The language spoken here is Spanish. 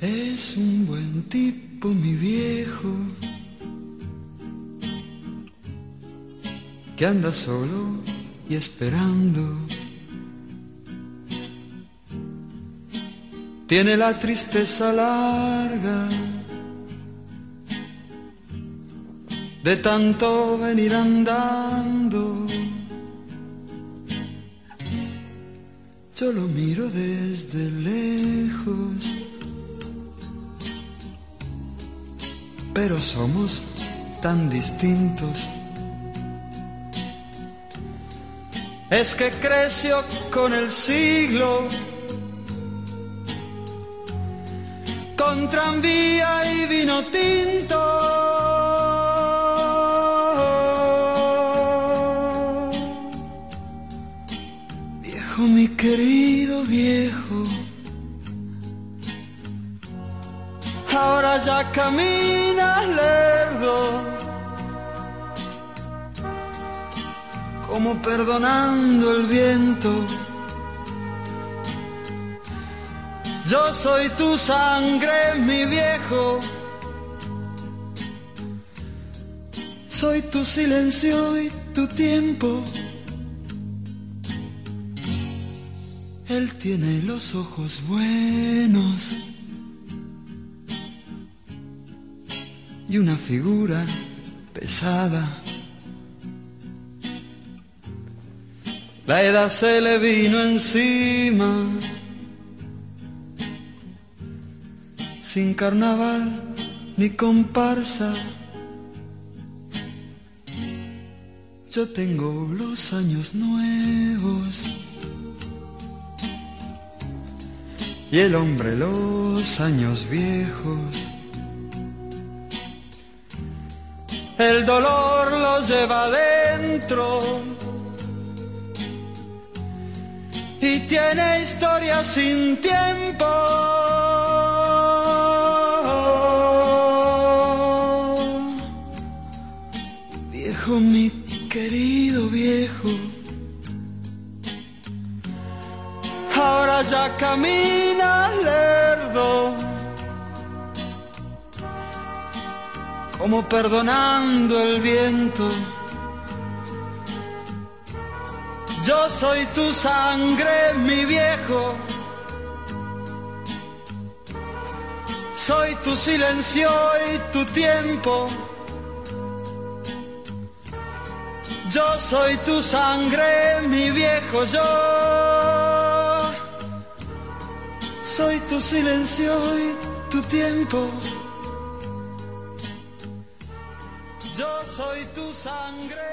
Es un buen tipo, mi viejo, que anda solo y esperando. Tiene la tristeza larga de tanto venir andando. Yo lo miro desde lejos, pero somos tan distintos. Es que creció con el siglo, con tranvía y vino tinto. mi querido viejo. Ahora ya caminas lerdo, como perdonando el viento. Yo soy tu sangre, mi viejo. Soy tu silencio y tu tiempo. Él tiene los ojos buenos y una figura pesada. La edad se le vino encima, sin carnaval ni comparsa. Yo tengo los años nuevos y el hombre los años viejos. El dolor los lleva adentro y tiene historia sin tiempo. Viejo, mi querido viejo. ahora ya camina como perdonando el viento. Yo soy tu sangre, mi viejo. Soy tu silencio y tu tiempo. Yo soy tu sangre, mi viejo, yo. Soy tu silencio y tu tiempo. Soy tu sangre.